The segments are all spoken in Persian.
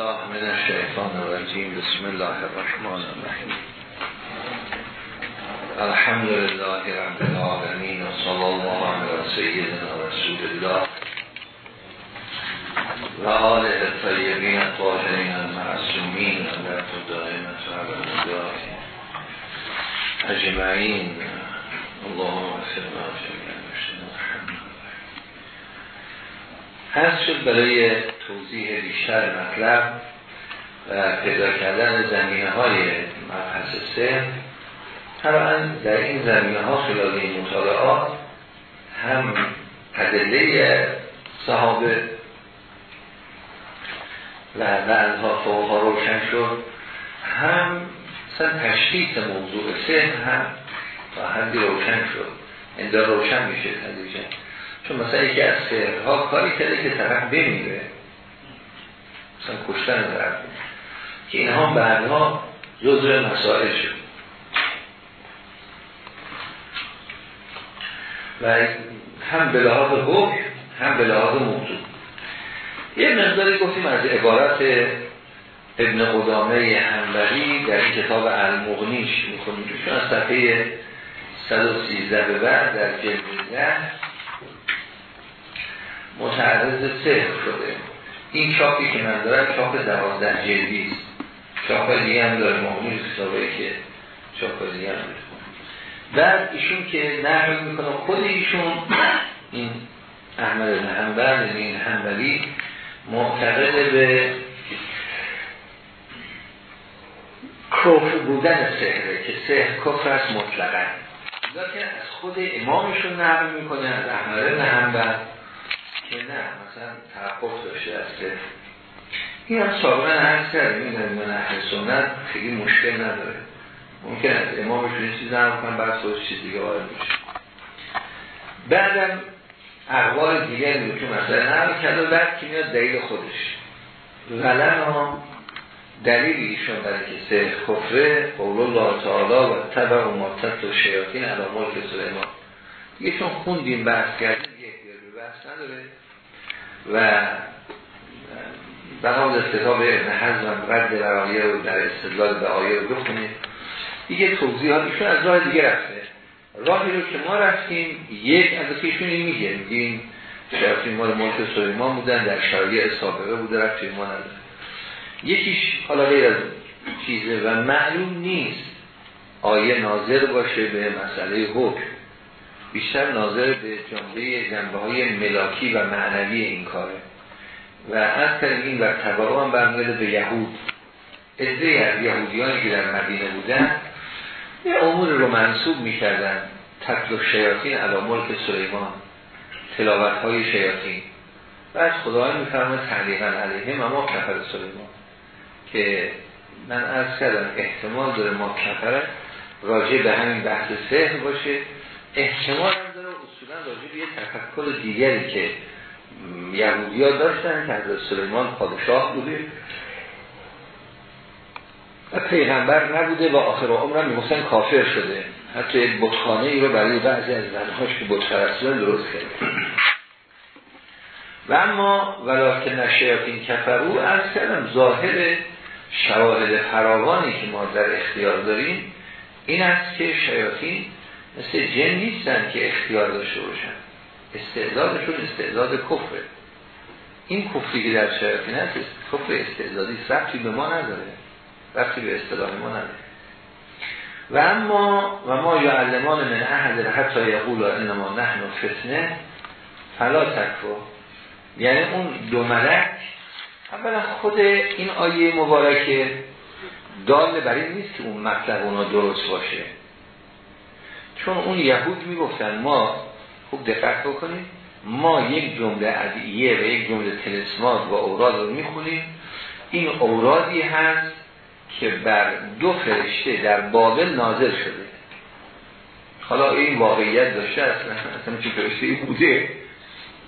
الله من الشيطان الرجيم. بسم الله الرحمن الرحيم. الحمد لله رب العالمين وصلى الله على سيدنا رسول الله. وعلى الطيبين الطاهرين المعصومين الله الدائمة على الله أجمعين. اللهم اغفر لنا جميعا هست شد برای توضیح بیشتر مطلب و پیدا کردن زمینه های مبحث سه طبعا در این زمینه ها خلال این مطالعات هم ادله صحابه و بعدها فوقها روشن شد هم مثلا تشخیص موضوع سه هم تا حدی روشن شد. این روشن میشه تدریجا. چون مثلا یکی از سهرها کاری کرده که طرف بمیره. مثلا کشتن طرف. که اینها بعدها جزء مسائل شد و هم به لحاظ حکم هم به لحاظ موضوع. یه مقداری گفتیم از عبارت ابن قدامه همبری در این کتاب المغنیش می‌خونیم. چون از صفحه 113 به بعد در جلد متعرض سهر شده. این چاپی که من دارم چاپ دوازده جلدی است. چاپ دیگه هم داره مهمی کتابه که چاپ دیگه هم بعد ایشون که نقل می‌کنه خود ایشون این احمد محمد این حنبلی معتقد به کفر بودن سهره که سهر کفر است مطلقا. لیکن از خود امامشون نقل می‌کنه از احمد محمد که نه مثلا تحقق داشته است این هم سابقا هست کرد این من اهل سنت خیلی مشکل نداره. ممکن است امامشون این چیز هم کنم بعد خودش چیز دیگه وارد میشه. بعدم اقوال دیگه که مثلا نقل کرده بعد که میاد دلیل خودش. غلن ها دلیل ایشون برای که سه کفره قول الله تعالی و تبع و ماتت و شیاطین علا ملک سلیمان. دیگه چون خوندیم بحث کردیم. نداره. و بنابرای کتاب ابن حزم رد برایه رو در استدلال به آیه رو بخونید. دیگه توضیحاتشون از راه دیگه رفته. راهی رو که ما رفتیم یک از ایشون این میگه. میگیم شرفی مال ملک سلیمان بودن در شرایع سابقه بوده رفتی ما نداره. یکیش حالا غیر از چیزه و معلوم نیست آیه ناظر باشه به مسئله حکم. بیشتر ناظر به جنبه جنبه های ملاکی و معنوی این کاره. و از این و تبارو هم برمیده به یهود. ازده از یهودیانی که در مدینه بودن یه امور رو منصوب می‌کردن. تطل شیاطین علا ملک سلیمان. تلاوت های شیاطین. بعد خداوند میفرمه تعلیقا علیه ما کفر سلیمان. که من از کردم احتمال داره ما کفر راجع به همین بحث سهر باشه. احتمال هم داره اصولا راجع به یه تفکر دیگری که یهودی ها داشتن که حضرت سلیمان پادشاه بوده و پیغمبر نبوده و آخر عمرم می‌گفتن کافر شده. حتی بطخانه ای رو برای بعضی از زنهاش که بطخرستان درست کرده. و اما ولیکن نشیاطین کفرو از کردم ظاهر شواهد فراوانی که ما در اختیار داریم این است که شیاطین مثل جن نیستن که اختیار داشته باشن. استعدادشون استعداد کفره. این کفری که در شیاطین هست کفر استعدادی ربطی به ما نداره. ربطی به اصطلاح ما نداره. و اما و ما یعلمان من احد حتی یقول انما نحن فتنه فلا تکفو یعنی اون دو ملک اولا خود این آیه مبارکه دال برای نیست که اون مطلب اونا درست باشه. چون اون یهود می‌گفتن ما خوب دقت بکنیم ما یک جمله ادعیه و یک جمله تلسمات و اوراد رو می‌خونیم. این اورادی هست که بر دو فرشته در بابل نازل شده. حالا این واقعیت داشته اصلا اصلا چه فرشته بوده؟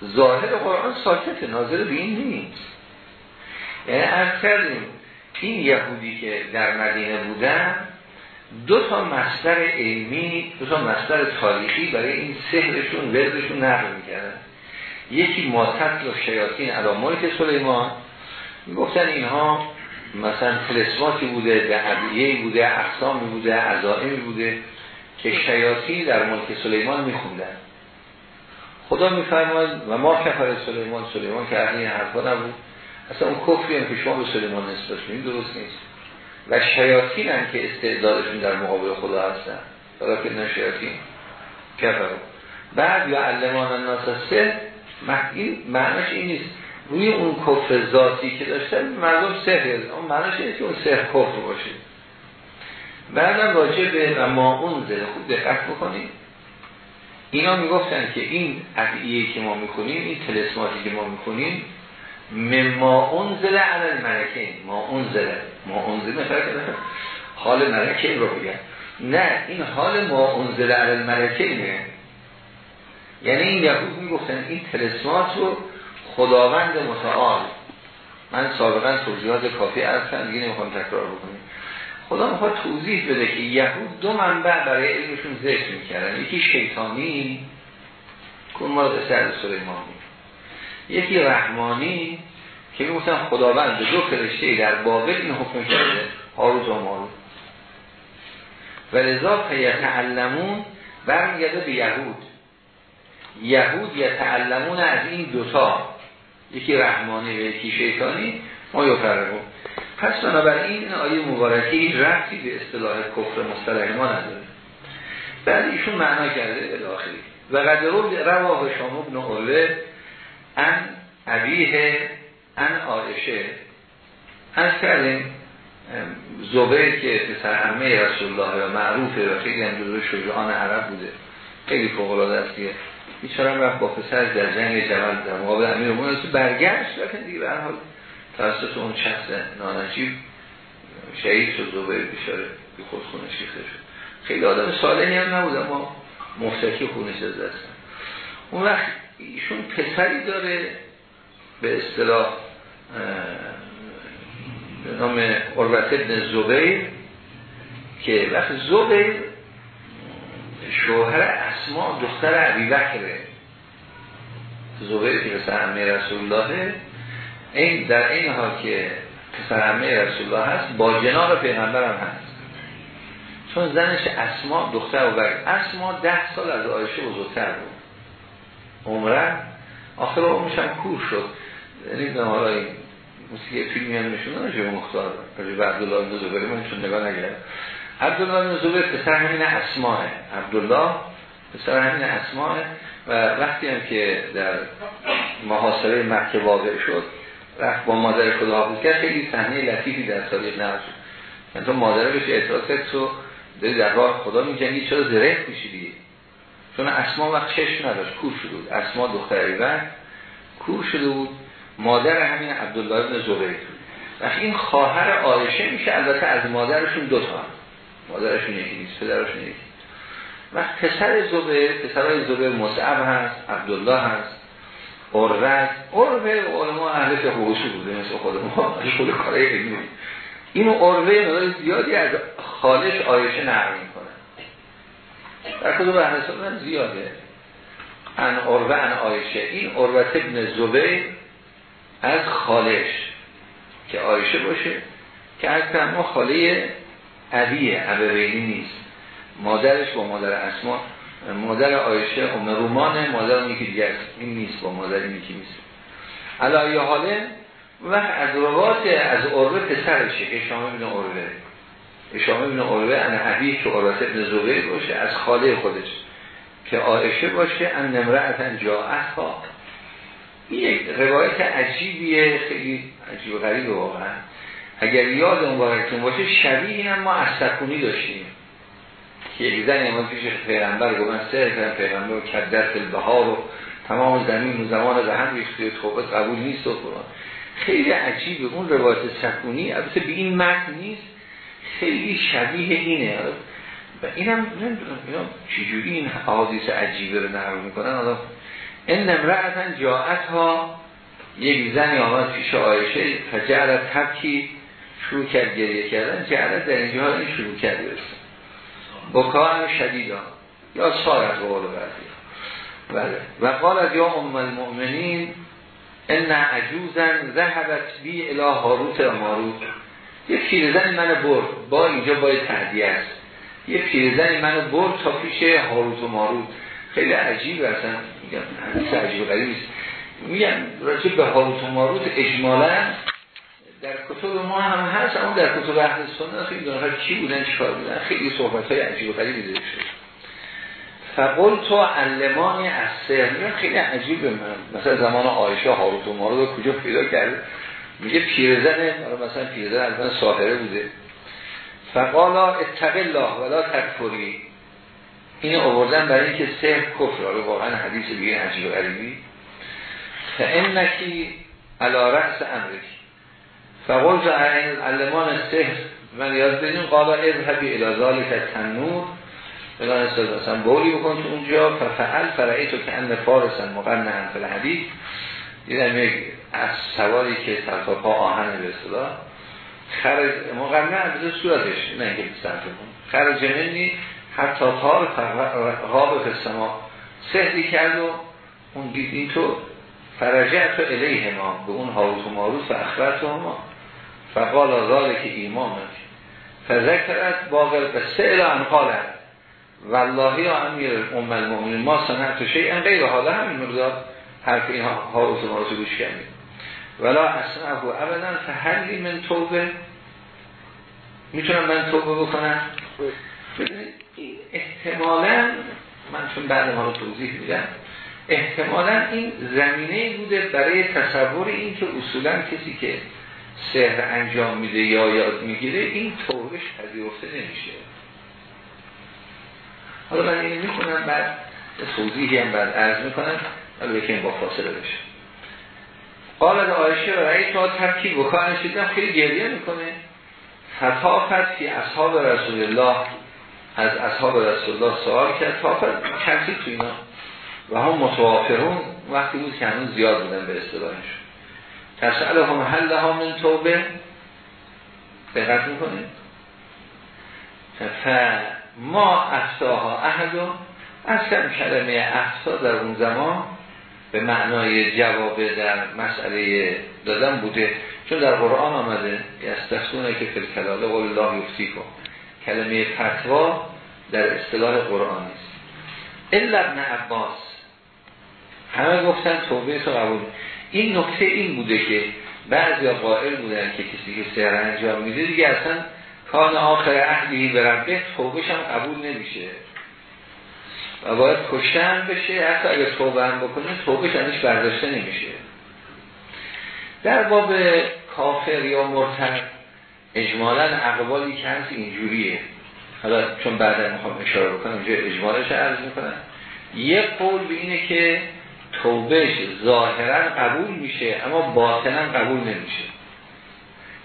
ظاهر قرآن ساکت نازل به این نیست. یعنی از کردیم این یهودی که در مدینه بودن دو تا مصدر علمی دو تا مصدر تاریخی برای این سهرشون وردشون نقل می‌کردن. یکی ماتت و شیاطین علا ملک سلیمان. می‌گفتن اینها مثلا تلسماتی بوده به بوده اقسامی بوده عزائمی بوده که شیاطین در ملک سلیمان میخوندن. خدا میفرماید و ما کفر سلیمان سلیمان که اهلی حرفا نبود. اصلا اون کفری هم که شما به سلیمان نسبت درست نیست. و شیاطین هم که استعدادشون در مقابل خدا هستن. که شیاطین. کفر. بعد یا علمان الناس سه این معنیش این نیست. روی اون کفر ذاتی که داشتن مردم سهر اون معنیش اینه که اون سهر کفر باشه. بعدم راجع به و ما اون زده خوب دقت بکنیم اینا می‌گفتن که این عدیه که ما می‌کنیم این تلسماتی که ما می‌کنیم مما اونزل علی ملکه ما اونزل ما اونزل حال ملکه رو بگن نه این حال ما اونزل علی ملکه نه یعنی این یهود می‌گفتن این تلسمات رو خداوند متعال. من سابقا توضیحات کافی کردم دیگه نمی‌خوام تکرار بکنیم خدا می‌خواد توضیح بده که یهود دو منبع برای علمشون ذکر می‌کردن. یکی شیطانی کن ما سر سلیمانی. یکی رحمانی. که می‌گفتن خداوند دو فرشته در بابل این حکم کرده هاروت و ماروت و لذا یتعلمون برمیگرده به یهود. یهود یتعلمون از این دوتا یکی رحمانی و یکی شیطانی ما یفرقون. پس بنابراین این آیه مبارکی رفتی به اصطلاح کفر مصطلح ما نداره. بعد ایشون معنا کرده الاخری و قدرو رواه شام ابن اوله ان عبیه ان آیشه از کردیم زبیر که پسر همه رسول الله و معروفه و خیلی هم جزو شجعان عرب بوده خیلی فوقلاده است که بیچاره رفت با پسر در جنگ جمل در مقابل امیر مومنین برگشت لیکن دیگه به حال توسط اون شخص نانجیب شهید شد زبیر بیچاره به خود خونه شیخته شد. خیلی آدم صالحی هم نبود اما مفتکی خونش از دستن اون وقت ایشون پسری داره به اصطلاح به نام قربت ابن زبیر که وقت زبیر شوهر اسما دختر عبی بکره. زبیر که پسر امه رسول الله این در این حال که پسر امه رسول الله هست با جناب پیغمبر هم هست. چون زنش اسما دختر و اسما ده سال از آیشه بزرگتر بود. عمره؟ آخر عمرش هم کور شد. یعنی حالا این موسیقی فیلمی هم نشونه نشه مختار راجع عبدالله بن زبیر من چون نگاه نگرد عبدالله بن زبیر پسر همین اسماه عبدالله پسر همین اسماه و وقتی هم که در محاصره مکه واقع شد رفت با مادر خدا حافظ کرد خیلی صحنه لطیفی در تاریخ نقل یعنی تو مادر بهش اعتراض کرد تو داری در راه خدا میجنگی چرا زره میشیدی چون اسما وقت چشم نداشت کور شده بود. اسما دختر ایوان کور شده بود. مادر همین عبدالله ابن زبیر. وقتی این خواهر آیشه میشه البته از مادرشون دوتا مادرشون یکی نیست پدرشون یکی. وقت پسر زبیر پسرهای زبیر مصعب هست عبدالله هست عروه است عروه علما اهل فقه بوده مثل خود ما. خود علمی این عروه زیادی از خالش آیشه نقل می‌کنه. در کدوم اهل زیاده. ان عروه ان آیشه این عروه ابن زبیر از خالش که آیشه باشه که از ما خاله عبیه عبوینی نیست. مادرش با مادر اسما مادر آیشه ام رومان مادر اون یکی دیگه این نیست با مادر این یکی نیست. علایه حاله و از روات از عروه پسرشه که شما بین عروه. شما بین عروه ان عبیه که عروه ابن باشه از خاله خودش. که آیشه باشه ان نمرعتن جاعت ها این یک روایت عجیبیه خیلی عجیب غریب واقعا. اگر یاد اون باقیتون باشه شبیه اینم ما از سکونی داشتیم. که یک زن امام پیش پیغمبر گفت من سه پیغمبر کدر البهار و تمام زمین و زمان به هم ریخته توبه قبول نیست و قرآن خیلی عجیبه اون روایت سکونی. البته به این متن نیست. خیلی شبیه اینه. و اینم نمی‌دونم چجوری این حادیث عجیبه رو نقل می‌کنن؟ حالا این نمرعتن جاعت ها یک زنی آمد پیش آیشه فجعلت تبکی شروع کرد گریه کردن جعلت در اینجا این شروع کرد برسن بکان شدیدان یا سارت به قول بله. و قال از یا ام المؤمنین ان عجوزن ذهبت بی اله هاروت و ماروت. یه پیرزن من برد. با اینجا باید تهدیه است. یه پیرزن منو برد تا پیش هاروت و ماروت. خیلی عجیب اصلا حدیث عجیب غریب میگم راجع به هاروت و ماروت اجمالا در کتب ما هم هست اما در کتب اهل سنت این دو چی بودن چیکار بودن؟ خیلی صحبت های عجیب و غریبی دیده شد. فقل تو علمانی از سهر خیلی عجیبه من مثلا زمان آیشه هاروت و ماروت کجا پیدا کرده؟ میگه پیرزنه مثلا پیرزن از من ساهره بوده. فقالا اتق الله ولا تکفری. این آوردن برای اینکه سهر کفر. آره واقعا حدیث بیگه عجیب و غریبی. فانکی علا رأس امرکی فقلت علمان سهر من یاد بدین قالا اذهبی الازال که تنور بلان استاد مثلا بولی بکن تو اونجا. ففعل فرعی تو که ان فارسن مقنن فل حدیث دیدم یک از سواری که طرف پا آهن به اصطلاح. خرج مقنن به صورتش نه صرف خرج منی حتی تار غاب سما سهری کرد و اون دید تو فرجعت الیه ما به اون حاوت و ماروس و اخبرت ما. فقال آزاده که ایمانت فذکرت باقر به سئل انقالت والله یا امیر ام المؤمنین ما سنت شیء غیر حالا همین مقدار حرف این حاوت و ماروس گوش کردیم. ولا اصنعه ابدا فهلی من توبه. می‌تونم من توبه بکنم؟ احتمالا من چون بعد ما رو توضیح میدم احتمالا این زمینه بوده برای تصور این که اصولا کسی که سهر انجام میده یا یاد می‌گیره این طورش پذیرفته نمیشه. حالا من این می‌کنم بعد توضیحی هم بعد عرض می‌کنم حالا که با فاصله بشه. قال آیشه و رأی تا ترکیب و شدیدم خیلی گریه می‌کنه. فتافت فی اصحاب رسول الله. از اصحاب رسول الله سوال کرد. تافت کسی تو اینا. و هم متوافرون وقتی بود که هنوز زیاد بودن به اصطلاحش. تسأل هم حل ها من توبه؟ دقت می‌کنه ما افتاها احدو اصلا کلمه افتا در اون زمان به معنای جواب در مسئله دادن بوده. چون در قرآن آمده استفسونه که فی کلاله قول الله یفتی کن کلمه فتوا در اصطلاح قرآن است. الا ابن عباس. همه گفتن توبه تو قبول. این نکته این بوده که بعضی قائل بودن که کسی که سهر انجام میده دیگه اصلا کان آخر اهلی به ربه توبهش هم قبول نمیشه. و باید کشتن بشه حتی اگر توبه هم بکنه توبهش ازش برداشته نمیشه. در باب کافر یا مرتد اجمالا اقوالی که هست اینجوریه. حالا چون بعدا می‌خوام اشاره بکنم اینجا اجمالش عرض می‌کنم. یک قول به اینه که توبهش ظاهرا قبول میشه اما باطنا قبول نمیشه.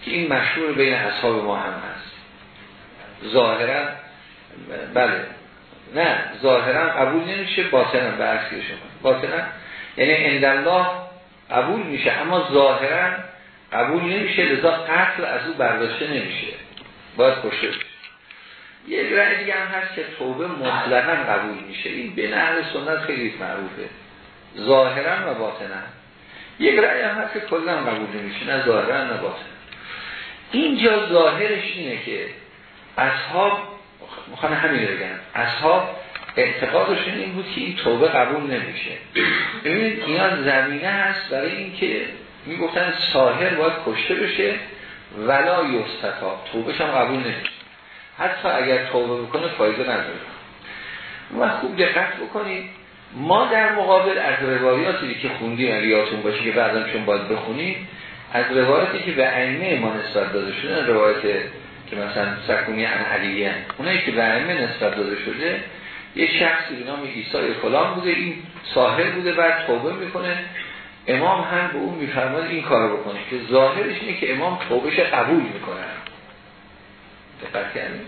که این مشهور بین اصحاب ما هم هست. ظاهرا بله. نه ظاهرا قبول نمیشه باطنا به عکس شما باطنا یعنی اندالله قبول میشه اما ظاهرا قبول نمیشه لذا قتل از او برداشته نمیشه. باید کشته یه رأی دیگه هم هست که توبه مطلقا قبول میشه. این به نهر سنت خیلی معروفه. ظاهرا و باطنا. یک رأی هم هست که کلا قبول نمیشه. نه ظاهرا نه باطنا. اینجا ظاهرش اینه که اصحاب مخوان همین بگن اصحاب اعتقادشون این بود که این توبه قبول نمیشه. ببینید اینا زمینه هست برای اینکه می‌گفتن ساهر باید کشته بشه ولا یستتا توبهش هم قبول نمیشه حتی اگر توبه بکنه فایده نداره. و خوب دقت بکنید ما در مقابل از روایاتی که خوندیم الیاتون باشه که بعدم چون باید بخونیم از روایاتی که به ائمه ما نسبت داده شده روایت که مثلا سکونی ان علیه اونایی که به ائمه نسبت داده شده یه شخصی به نام عیسی فلان بوده این ساحر بوده بعد توبه می‌کنه. امام هم به اون میفرماد این کارو بکنه که ظاهرش اینه که امام توبهش قبول می‌کنه. دقت کردید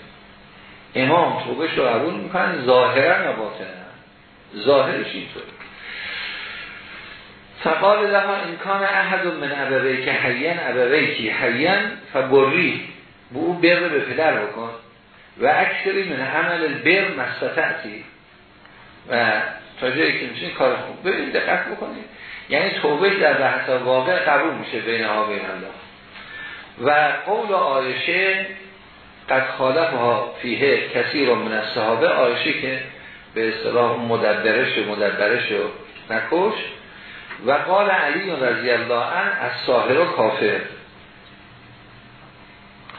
امام توبهش رو قبول می‌کنن ظاهرا و باطنا. ظاهرش اینطوره. فقال لما امکان احد من ابوی که حیان ابوی که حیان فبری به او بر به پدر بکن. و اکثری من عمل بر مستطعتی و تا جایی که میشه کار خوب ببینید دقت بکنید یعنی توبه در بحث واقع قبول میشه بین ها بین الله و قول آیشه قد خالف ها فیه کسی رو من صحابه آیشه که به اصطلاح مدبرش و مدبرش و نکش. و قال علی رضی الله عنه از ساهر و کافر.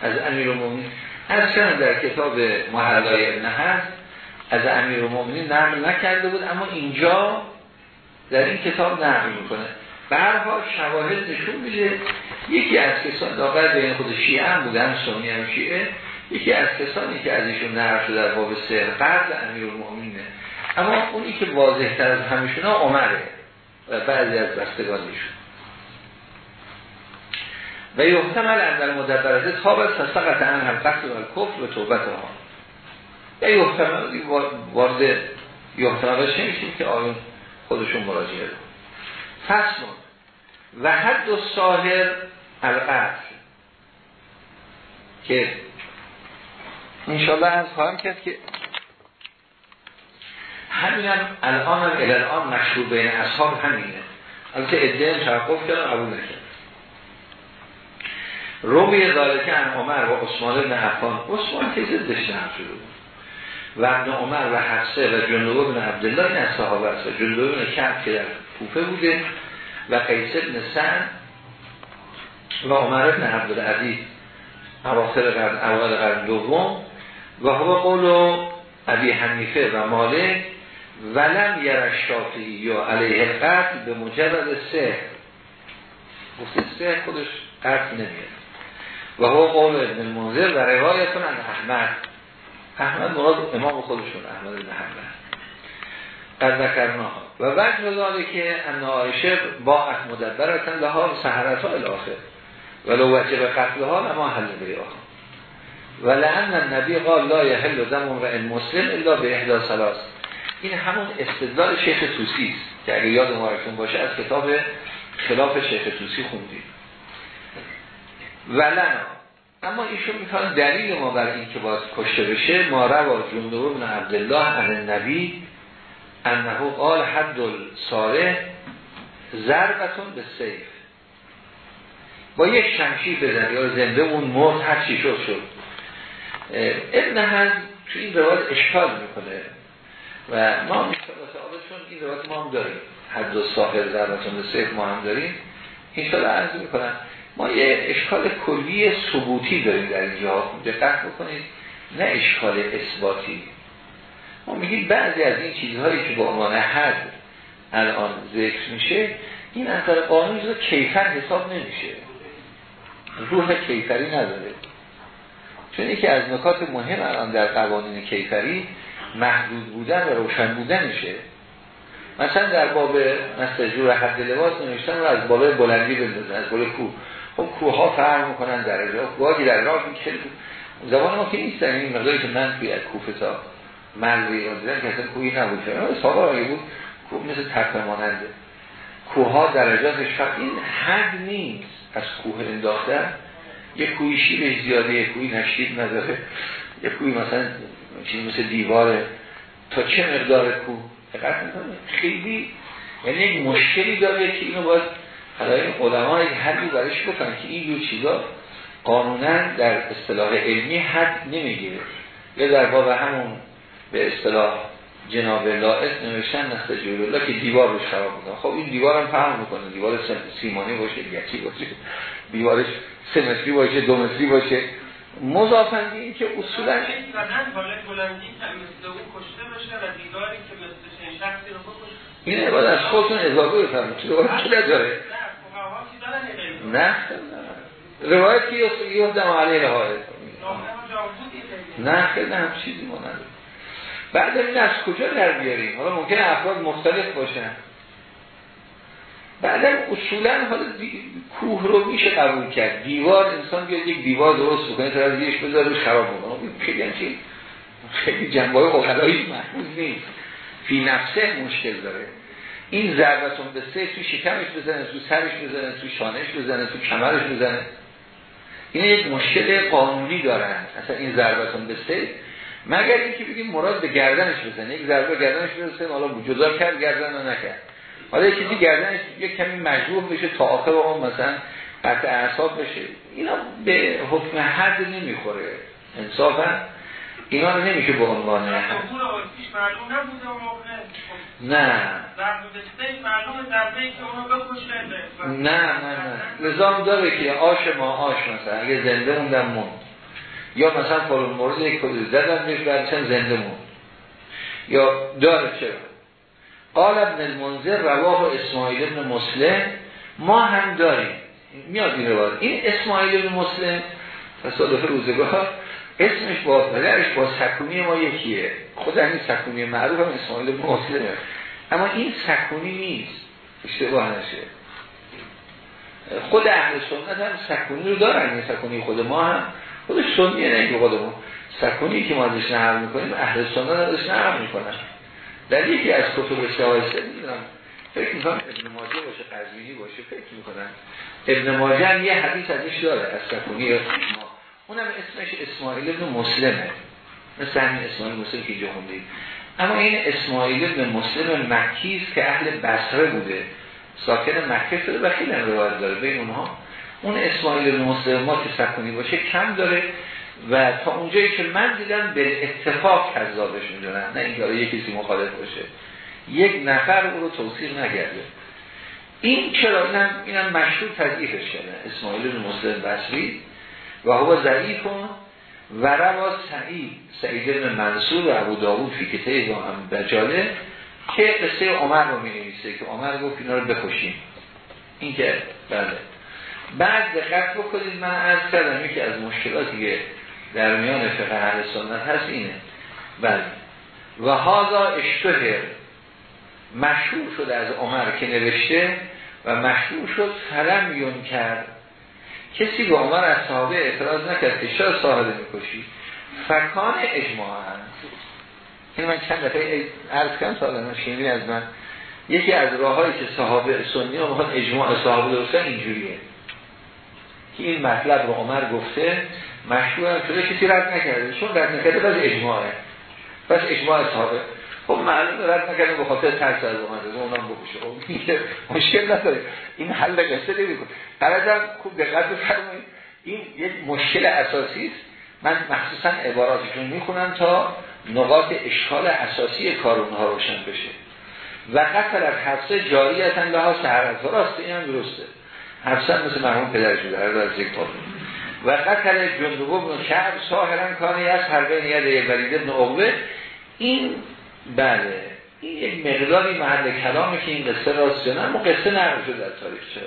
از امیر المومنین از در کتاب محلای ابن هست از امیر المومنین نقل نکرده بود اما اینجا در این کتاب نقل می‌کنه. برها شواهد نشون میده یکی از کسان داغر بین خود شیعه هم بودن سنی هم شیعه یکی از کسانی که از ایشون نقل شده در باب سهر قبل امیر المومنینه اما اونی که واضح تر از همیشون ها عمره و بعضی از بستگانیشون و یحتمل اندر مدبرته تابت فسقط ان هم قتل و کفر و توبت ها یا یحتمل وارد یحتمل شمیشیم که آیون خودشون مراجعه رو فصل و حد و ساهر القتل که انشالله از خواهم کرد که همینم الان هم الان مشهور بین اصحاب همینه. البته ادعای توقف کردن قبول نکرد روی ذالکه ان عمر و عثمان بن عفان. عثمان که ضدش نقل شده بود. و ابن عمر و حفصه و جندوب بن عبدالله این از صحابه است. و جندوب بن کعب که در کوفه بوده و قیس بن سن و عمر بن عبدالعزیز اواخر قرن اول قرن دوم و هوا قول ابی حنیفه و مالک ولم یرش شافعی یا علیه قتل به مجرد سه. گفته سه خودش قتل نمیاد و هو قول ابن المنذر و روایتون از احمد. احمد مراد امام خودشون احمد بن قد ذکرنا. و وجه ذالی که ان عایشه با مدبرتن لها سهرت ها الاخر ولو وجب قتلها لما حل بیاها و لعن النبی قال لا یحل دم و این مسلم الا به احدا سلاس این همون استدلال شیخ توسی است که اگر یاد مبارکتون باشه از کتاب خلاف شیخ توسی خوندید ولنا اما ایشون می‌خوان دلیل ما بر این که باز کشته بشه ما روا جندو بن عبدالله عن نبی انه قال حد الصالح ضربتون به سیف. با یک شمشیر بزن یا زنده اون مرد هر چی شد شد. ابن هم تو این روایت اشکال می‌کنه. و ما چون این روایت ما هم داریم. حد و ساحر ضربتون به سیف ما هم داریم. این شده عرض می‌کنم. ما یه اشکال کلی ثبوتی داریم در اینجا. دقت بکنید. نه اشکال اثباتی. ما میگیم بعضی از این چیزهایی که با عنوان حد الان ذکر میشه این اثر قانونی رو کیفر حساب نمیشه. روح کیفری نداره. چون یکی از نکات مهم الان در قوانین کیفری محدود بودن و روشن بودنشه. مثلا در باب مثل جور حد لباس نوشتن رو از بالای بلندی بندازن از بالای کوه. خب کوه ها فرق می‌کنن درجه گاهی در راه زبان ما که نیستن این مقداری که من توی از کوفه تا مروی رو دیدن که اصلا کوهی نبود. سابقا آگه بود کوه مثل تپه ماننده. کوه ها درجاتش فقط این حد نیست از کوه انداختن. یه کوهی شیرش زیاده یه کوهی نشید نداره. یه کوهی مثلا چیزی مثل دیواره تا چه مقدار کوه؟ خیلی یعنی مشکلی داره که اینو باید حالا این علما یک حدی برش بکنن که این جور چیزا قانونا در اصطلاح علمی حد نمی‌گیره. یا در باب همون به اصطلاح جناب لائق نوشتن نسل الله که دیوار روش خراب می‌کنه. خب این دیوار هم فهم می‌کنه. دیوار سیمانی باشه یکی باشه. دیوارش سه متری باشه دو متری باشه. مضافن این که اصولا بلندی که اون کشته بشه و دیواری که مثل شخصی رو بکشه این عباد از خودتون اضافه بفرمید چه چه نداره؟ نه روایت که یهدم علیه روایت نه خیلی هم چیزی ما نداره بعد این از کجا در بیاریم؟ حالا ممکن افراد مختلف باشن. بعدم اصولا حالا کوه رو میشه قبول کرد. دیوار انسان بیاد یک دیوار درست بکنه تا از دیش بذاره خراب بکنه. خیلی خیلی خیلی جنبه های اقلایی محفوظ نیست. فی نفسه مشکل داره. این ضربتون به سه تو شکمش بزنه تو سرش بزنه تو شانش بزنه تو کمرش بزنه. این یک مشکل قانونی دارن اصلا این ضربتون به سه. مگر اینکه بگیم مراد به گردنش بزنه. یک ضربه گردنش برسه حالا جدا کرد گردن رو نکرد. حالا یکی گردنش یک کمی مجبور بشه تا آخر اون مثلا قطع اعصاب بشه. اینا به حکم حد نمی‌خوره. انصافا اینا رو نمیشه به عنوان نه نه. نه نه نظام داره که آش ما آش مثلا. اگه زنده موندم مون یا مثلا فلان مورد یک کلی زدن میشه بعد زنده مون یا داره چرا؟ قال ابن المنذر رواه اسماعیل ابن مسلم ما هم داریم. میاد این روایت. این اسماعیل ابن مسلم تصادف روزگار اسمش با پدرش با سکونی ما یکیه. خود همین سکونی معروف هم اسماعیل مسلمه اما این سکونی نیست. اشتباه نشه. خود اهل سنت هم سکونی رو دارن. این سکونی خود ما هم. خود سنیه نه که خودمون سکونی که ما ازش نهر می‌کنیم اهل سنت ازش نهر می‌کنن. در یکی از کتب شایسته می‌دونم فکر می‌کنم ابن ماجه باشه قزوینی باشه فکر می‌کنم. ابن ماجه هم یه حدیث ازش داره از سکونی ما اونم اسمش اسماعیل ابن مسلمه. مثل همین اسماعیل مسلم که خوندید اما این اسماعیل ابن مسلم مکیز که اهل بصره بوده. ساکن مکه شده و خیلی روایت داره. بین اونها اون اسماعیل ابن مسلم ما که سکونی باشه کم داره و تا اونجایی که من دیدم به اتفاق کذابش می‌دونن. نه این داره یکی کسی مخالف باشه. یک نفر او رو توصیل نگرده این چرا اینم, اینم مشهور تضعیفش کرده اسماعیل بن مسلم بصری و هوا ضعیف و روا سعید سعید بن منصور و ابو داوود فی کتاب هم بجاله که قصه عمر رو می نویسه که عمر گفت اینا رو بکشیم. این که بله. بعد دقت بکنید من از کردم یکی از مشکلاتی که در میان فقه اهل سنت هست اینه. بله. و هادا اشتهر. مشهور شد از عمر که نوشته و مشهور شد فلم یون کرد. کسی به عمر از صحابه اعتراض نکرد که چرا صاحبه می‌کشی؟ فکان اجماع هست. این من چند دفعه عرض سال شیمی از من؟ یکی از راههایی که صحابه سنی می‌خوان اجماع صحابه درستن اینجوریه. که این مطلب رو عمر گفته هم شده کسی رد نکرده. چون رد نکرده بس اجماعه. بس اجماع صحابه خب معلوم رد نکرده به خاطر ترس از اومده اونم بکشه خب مشکل نداره این حل قصه نمی کن قرارم خوب دقت بفرمایید این یک مشکل اساسی است من مخصوصا عباراتشون می‌خونم تا نقاط اشکال اساسی کار اونها روشن بشه و قتل از حفظه جاریتن لها سهرت راست این هم درسته حفظه مثل مرحوم پدرش هر از یک و قتل جندوب ابن شعب ساهرن کانی از هر بین ید ولید ابن عقبه این بله. این یک مقداری محل کلامه که این قصه راست جنه اما قصه نقل در تاریخ چه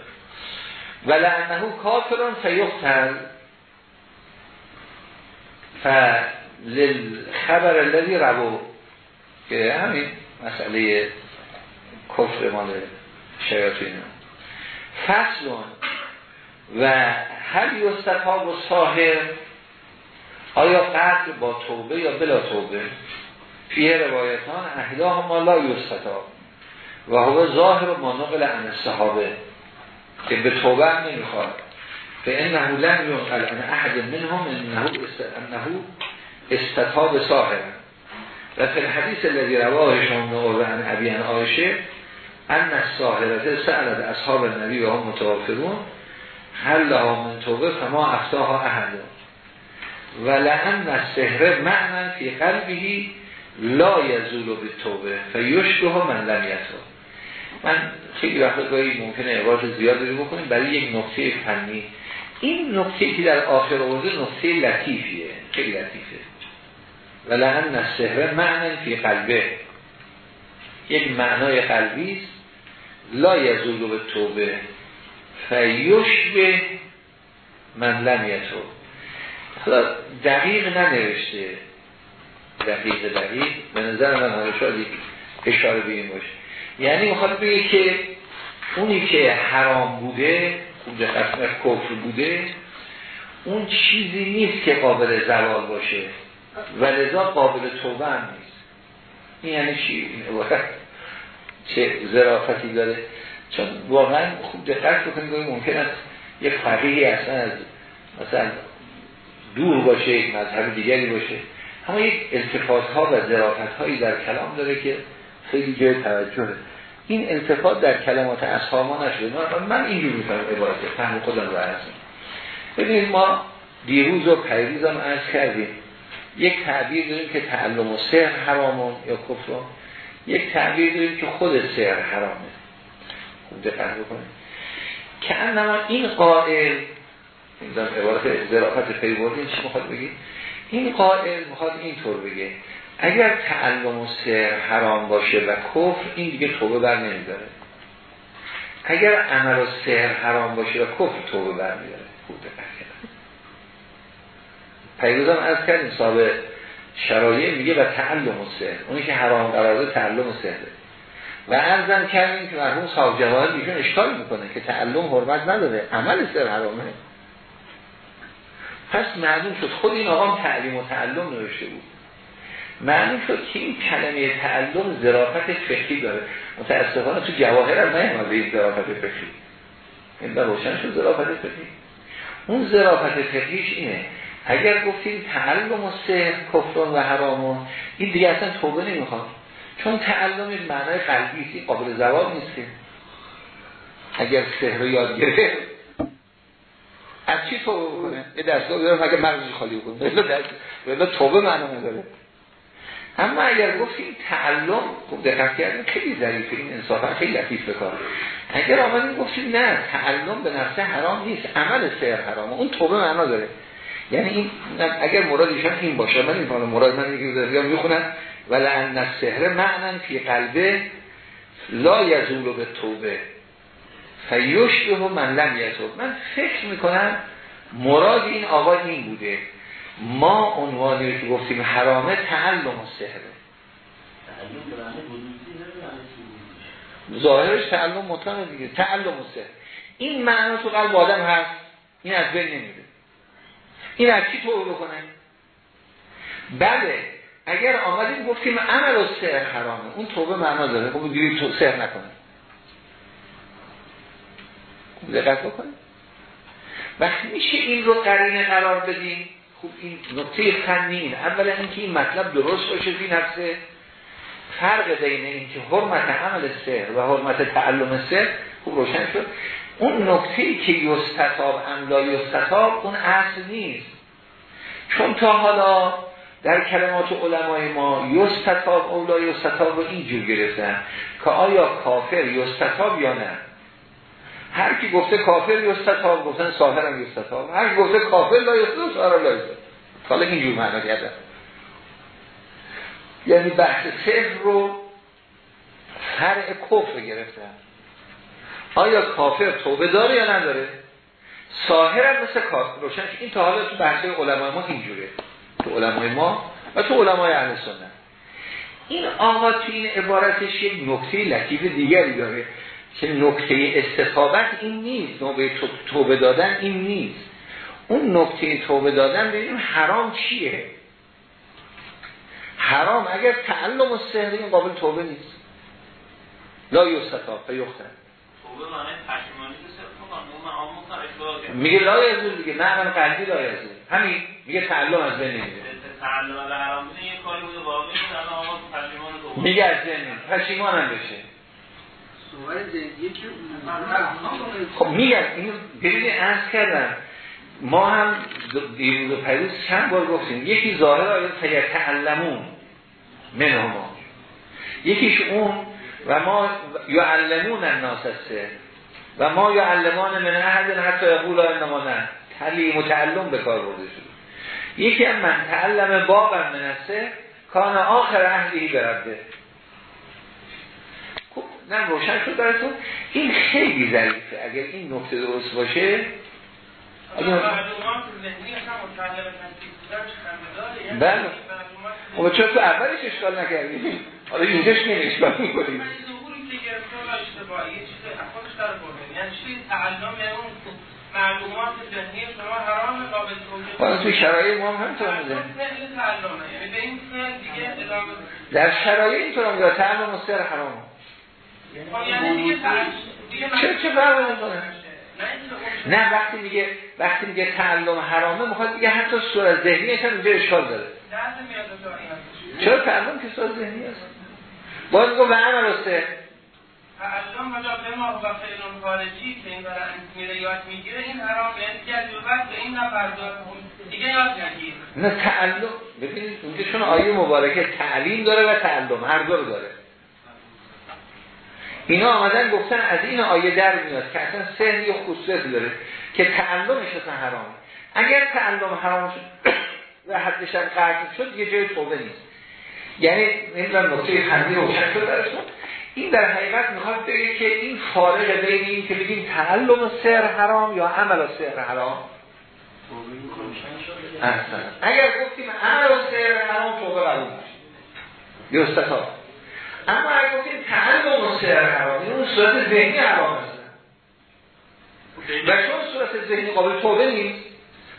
و لعنهو کافران فیختل فللخبر الذي رو که همین مسئله کفر مال شیاطین. فصلون. و هل یستفاب و ساهر آیا قتل با توبه یا بلا توبه؟ فیه روایتان اهداه ما لا یستفاب و هو ظاهر و منقل عن صحابه که به توبه هم نمی‌خواد. فانه لم ينقل احد منهم انه انه استتاب ساهر و فی الحدیث الذي رواه شما عن ابی عن عایشه ان الساهرته سألت اصحاب النبی و هم متوافرون هل لها من توبه فما افتاها احد. و لعن السهر معنا فی قلبه لا یزول به توبه فیشبه من لم من خیلی وقت گاهی ممکنه عبارت زیاد رو بکنیم برای یک نقطه فنی. این نقطه که در آخر آورده نقطه لطیفیه خیلی لطیفه. و لعن السهر معنا فی قلبه. یک معنای قلبی است. لا یزول به توبه فیشبه من لم حالا دقیق ننوشته. دقیق دقیق. به نظر من حالا شاید اشاره بیم باشه. یعنی می‌خواد بگه که اونی که حرام بوده خوب قسمش کفر بوده اون چیزی نیست که قابل زوال باشه. و لذا قابل توبه هم نیست. این یعنی چی؟ این چه ظرافتی داره؟ چون واقعا خوب دقت بکنید ممکن است یک فقیهی اصلا از مثلا دور باشه مذهب دیگری باشه. اما یک التفات ها و ظرافت هایی در کلام داره که خیلی جای توجهه. این التفات در کلمات اصحابا نشده. من اینجور میفهم عبارت فهم خودم رو عرض ببینید ما دیروز و پیروز هم عرض کردیم. یک تعبیر داریم که تعلم و سهر حرامون یا کفر. یک تعبیر داریم که خود سهر حرامه. خوب دقت بکنید. که انما این قائل این عبارت ظرافت پیوردین چی می‌خواد بگید؟ این قائل می‌خواد اینطور بگه. اگر تعلم و سر حرام باشه و کفر این دیگه توبه بر نمیداره. اگر عمل و سر حرام باشه و کفر توبه بر میداره پیروزم از کردیم صاحب شرایع میگه و تعلم و سر اونی که حرام قراره تعلم و سهره و ارزم کردیم که مرحوم صاحب جواهر ایشون اشکال می‌کنه که تعلم حرمت نداره. عمل سر حرامه. پس معلوم شد خود این آقام تعلیم و تعلم نوشته بود. معلوم شد که این کلمه تعلم ظرافت فقهی داره. متاسفانه تو جواهر هم نیامد به این ظرافت فقهی. این روشن شد ظرافت فقهی. اون ظرافت فقهیش اینه اگر گفتیم تعلم و سهر کفران و حرامون این دیگه اصلا توبه نمی‌خواد. چون تعلم معنای قلبی قابل زواب نیست اگر سهر یاد گرفت از چی توبه بکنه؟ یه دستگاه بیارم اگه مغزش خالی بکنه؟ ولی توبه معنا نداره اما اگر گفتیم تعلم خوب دقت کردیم خیلی ظریفه این انصافا خیلی لطیف بکار اگر آمدیم گفتیم نه تعلم به نفسه حرام نیست عمل سهر حرامه اون توبه معنا داره. یعنی این اگر مراد ایشان این باشه من این مراد من یکی دارم می‌خونم. ولی ان سهر معنی فی قلبه لا یزول به توبه. فیشبه من لم یتوب. من فکر می‌کنم مراد این آقا این بوده. ما عنوانی که گفتیم حرامه تعلم و سهره ظاهرش تعلم مطلق دیگه. تعلم و سهر این معنا تو قلب آدم هست. این از بین نمیده این از چی توبه بکنه بله. اگر آمدیم گفتیم عمل و سهر حرامه. اون توبه معنا داره. خب دیگه تو سهر نکنه. دقت بکنیم وقتی میشه این رو قرینه قرار بدیم خوب این نقطه فنی اولا اینکه این مطلب درست باشه فی نفسه فرق بین اینکه حرمت عمل سر و حرمت تعلم سر خوب روشن شد. اون نکته ای که یستطاب املا یستطاب اون اصل نیست. چون تا حالا در کلمات علمای ما یستطاب اولا یستطاب رو اینجور گرفتن که آیا کافر یستطاب یا نه؟ هر کی گفته کافر یستطاب گفتن ساهر هم یستطاب هر کی گفته کافر لا یستطاب ساهر لا یستطاب حالا اینجور معنا کرده یعنی بحث سهر رو فرع کفر گرفتن. آیا کافر توبه داره یا نداره؟ ساهر مثل کافر. روشن این تا حالا تو بحث علمای ما اینجوره. تو علمای ما و تو علمای اهل این آقا تو این عبارتش یک نکته لطیف دیگری داره. که نکته استقابت این نیست. نوبه توبه دادن این نیست. اون نکته توبه دادن ببینیم حرام چیه؟ حرام اگر تعلم و سهر این قابل توبه نیست. لا یستطاب فیختن. توبه معنی پشیمانی میگه لا یزول دیگه نه من قلبی لا یزول. همین میگه تعلم از بین نمیده تعلم از حرام یه کاری بوده واقعی میگه از بین پشیمان هم بشه. خب میگن اینو ببینید ارز کردم. ما هم دیروز و پریز چند بار گفتیم یکی ظاهر آیه تگر تعلمون من ما یکیش اون و ما یعلمون الناس هسته و ما یعلمان من احد حتی یقول انما نه. تعلیم و تعلم به کار برده شد. یکی هم من تعلم بابا منسه کان آخر اهلی برده. نه روشن شد براتون. این خیلی ظریفه. اگر این نکته درست باشه اگر... بله. خب چرا تو اولش اشکال نکردیم حالا اینجاش نمی اشکال می‌کنیم؟ معلومات ذهنی شما حرام قابل توجیه تو شرایط ما هم همینطور میده. در شرایط اینطور هم تعلم مستر حرام چه چه فرق می‌کنه؟ نه وقتی میگه وقتی میگه تعلم حرامه می‌خواد دیگه حتی صورت ذهنیش هم اینجا اشکال داره. چرا تعلم که ساز ذهنی است؟ باید گفت و عمل سه تعلم و به ما و فعل خارجی که این برای میره یاد می‌گیره این حرام یعنی که از به این نپرداز دیگه یاد نگیر نه تعلم ببینید اونجا چون آیه مبارکه تعلیم داره و تعلم هر دو داره. اینا آمدن گفتن از این آیه در میاد که اصلا سهر یا خصوصیت داره که تعلمش اصلا حرام. اگر تعلم حرام شد و حدش هم قرد شد یه جای توبه نیست. یعنی نمی‌دونم نقطه خندی روشن شد درشون این در حقیقت می‌خواد بگه که این فارق بین این که بگیم تعلم سر حرام یا عمل سر حرام. اگر گفتیم عمل سر حرام توبه قبول میشه. اما اگر گفتیم تعلم سر حرام اون صورت ذهنی حرام هست و چون صورت ذهنی قابل توبه نیست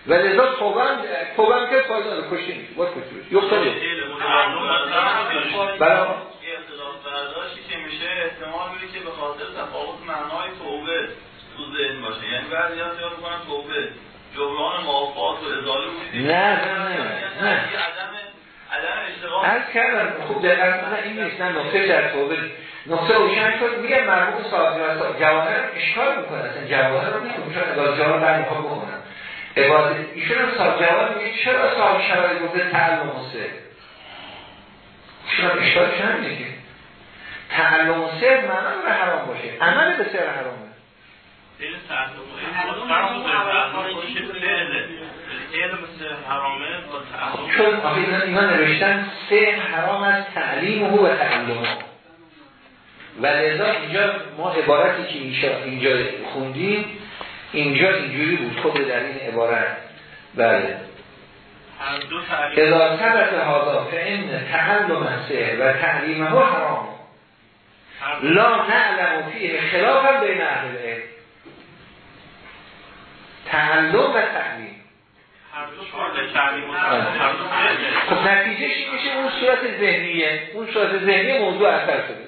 و لذا توبه هم توبه هم که فایده داره کشته نیست. باید کشته بشه یختاره برای برداشتی که میشه احتمال میره که به خاطر تفاوت معنای توبه تو ذهن باشه. یعنی بعضی ها خیال می‌کنن توبه جبران موافقات و ازاله نه نه نه نه. از کردم خوب دقیق این نیست نه نقطه در توبه نقطه روشن شد میگه مرموم صاحب جواهر اشکال می‌کنه اصلا جواهر رو می‌کنه چون اگه جواهر بر می‌خوام بکنم عبادت ایشون هم صاحب جواب میگه چرا صاحب شرایط گفته تعلم و سر ایشون هم اشکالش همینه که؟ تعلم و سر معنا به حرام باشه. عمل به سر حرامه چون آخه اینا نوشتن سه حرام از تعلیم و تعلم و لذا اینجا ما عبارتی که اینجا خوندیم اینجا اینجوری بود. خود در این عبارت. بله. اذا ثبت هذا فان تعلم سحر و تعلیمه حرام. لا نعلم فیه خلافا بین اهل العلم. تعلم و تعلیم. خب نتیجه میشه اون صورت ذهنیه اون صورت ذهنی موضوع اثر شده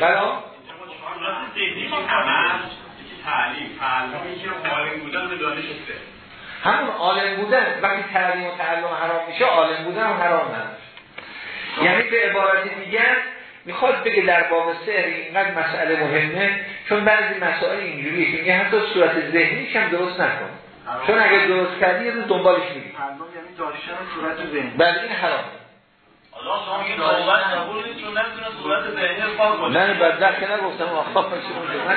بله همون عالم بودن وقتی تعلیم و تعلم حرام میشه عالم بودن حرام هست یعنی به عبارت دیگر می‌خواد بگه در باب سهر اینقدر مسئله مهمه چون بعضی مسائل اینجوریه. که میگه حتی صورت ذهنیش هم درست نکن چون اگر درست کردی یه روز دنبالش میگی. یعنی ذهنی. بله این حرام. نه بعد که نگفتم. آخواه من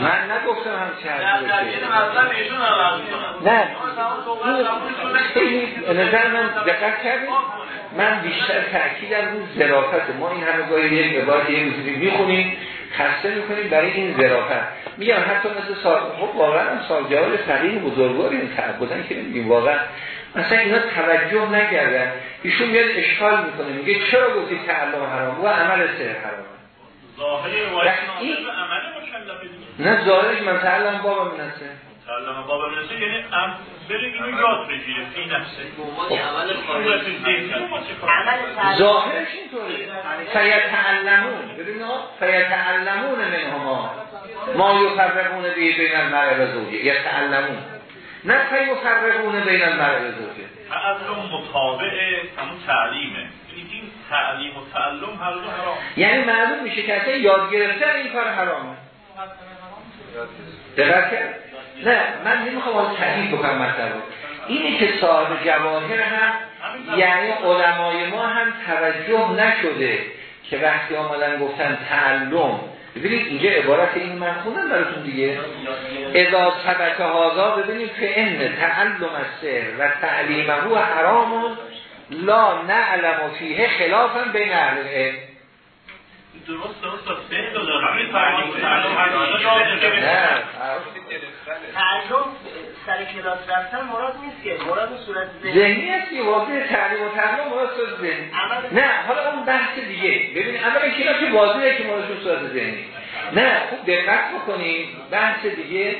من نگفتم هم چه نه. نظر من دقت کردیم من بیشتر تأکیدم روی زرافت ما این همه گاهی یک عبارت یه روزی می‌خونیم خسته می‌کنیم برای این زرافت میگم حتی مثل سال خب واقعا سال جوال فقیه بزرگواری این بودن که نمیگیم واقعا. مثلا اینا توجه نکردن. ایشون میاد اشکال می‌کنه میگه چرا گفتی تعلم حرام؟ و عمل سر حرام. این... نه ظاهرش من تعلم بابا منسه تعلم بابا منسه یعنی ام بره اینو یاد بگیره فی نفسه. ظاهرش اینطوره فیتعلمون. ببین فیتعلمون من هما ما یفرقون به بین المرء و زوجه. یتعلمون. نه فی مفرقون بین المرء و زوجه. تعلم مطابع همون تعلیمه. یعنی این تعلیم و تعلم هر دو حرام. یعنی معلوم میشه که یاد گرفتن این کار حرامه. دقت کرد. نه من نمی‌خوام از تحقیق بکنم مطلب اینه که صاحب جواهر هم یعنی علمای ما هم توجه نشده که وقتی آمدن گفتن تعلم. ببینید اینجا عبارت این من خوندم براتون دیگه. اذا ثبت هازا ببینید که ان تعلم سر و تعلیمه حرام لا نعلم فیه خلافا بین درست درست فعل داره تعلم سر کلاس رفتن مراد نیست که مراد صورت ذهنی. است که واضح تعلیم و تعلم مراد صورت ذهنی. نه حالا اون بحث دیگه. ببین اولا که واضحه که مراد صورت ذهنی. نه خوب دقت بکنیم. بحث دیگه.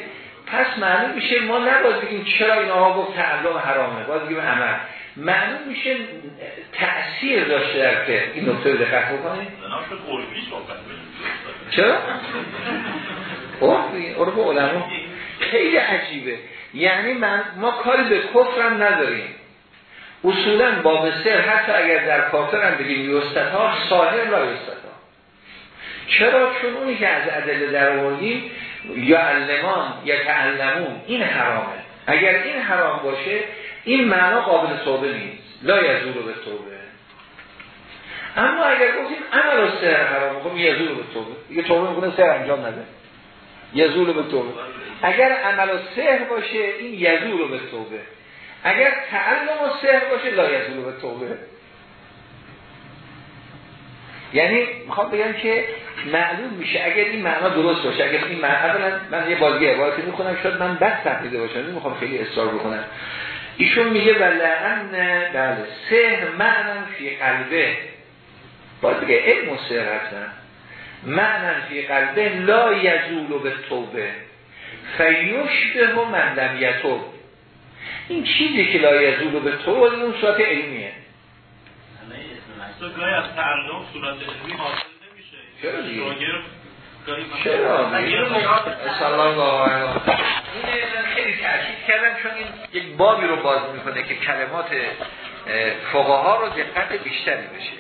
پس معلوم میشه ما نباید بگیم چرا این آقا گفت تعلم حرامه. باید بگیم عمل. معلوم میشه تأثیر داشته در که این نکته دقت بکنیم چرا؟ عرف علما. خیلی عجیبه. یعنی من ما کاری به کفرم نداریم. اصولا باب سر حتی اگر در کافر هم بگیم یستتا ساهر لا یستتا چرا؟ چون اونی که از ادله در آوردیم یا علمان یا تعلمون این حرامه. اگر این حرام باشه این معنا قابل توبه نیست. لا یزور به توبه. اما اگر گفتیم عمل و سهر حرام خب یزور به توبه. یه توبه می‌کنه سهر انجام نده. یزور به توبه. اگر عمل و سهر باشه این یزور به توبه. اگر تعلم و سهر باشه لا یزور به توبه. یعنی می‌خوام بگم که معلوم میشه. اگر این معنا درست باشه اگر این معنا من یه بازی عبارتی می‌کنم شاید من بد فهمیده باشم. نمی‌خوام خیلی اصرار بکنم. ایشون میگه ولعن بله سهر معنا فی قلبه. باید بگه علم و سهر هستن معنا فی قلبه لا یزول به توبه. فیوشبه و مندم یتوب. این چیزی که لا یزول به توبه اون صورت علمیه. گاهی از تعلم صورت علمی حاصل نمیشه چرا؟ الله این خیلی تأکید کردم چون این یک بابی رو باز می‌کنه که کلمات فقها رو دقت بیشتری بشه.